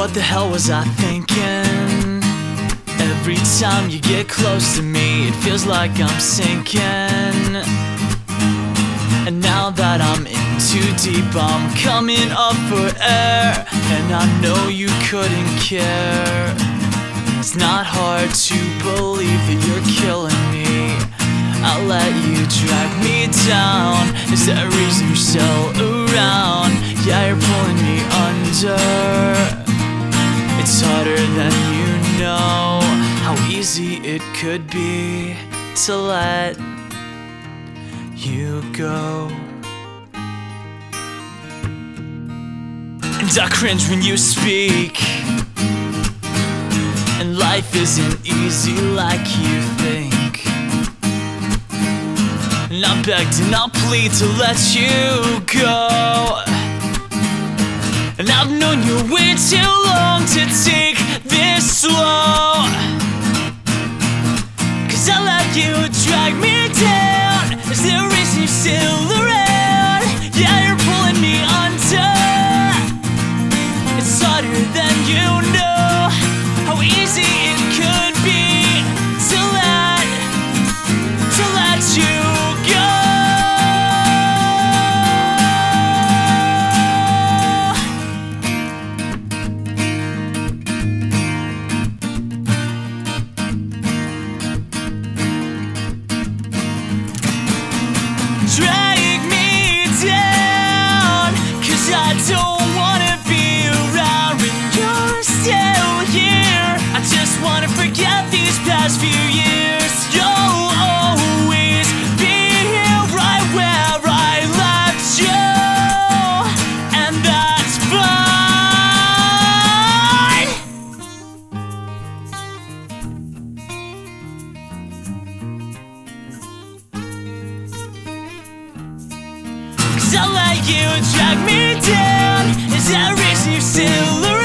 What the hell was I thinking? Every time you get close to me, it feels like I'm sinking. And now that I'm in too deep, I'm coming up for air. And I know you couldn't care. It's not hard to believe that you're killing me. I'll let you drag me down. Is there a reason you're still around? Yeah, you're pulling me under. It's harder than you know. How easy it could be to let you go. And I cringe when you speak. And life isn't easy like you think. And I begged and I plead to let you go. And I've known you way too you drag me down. Is there reason you're still around? Drag me down Cause I don't wanna be around when you're still here. I just wanna forget these past few I let you drag me down Is a reason you're still around?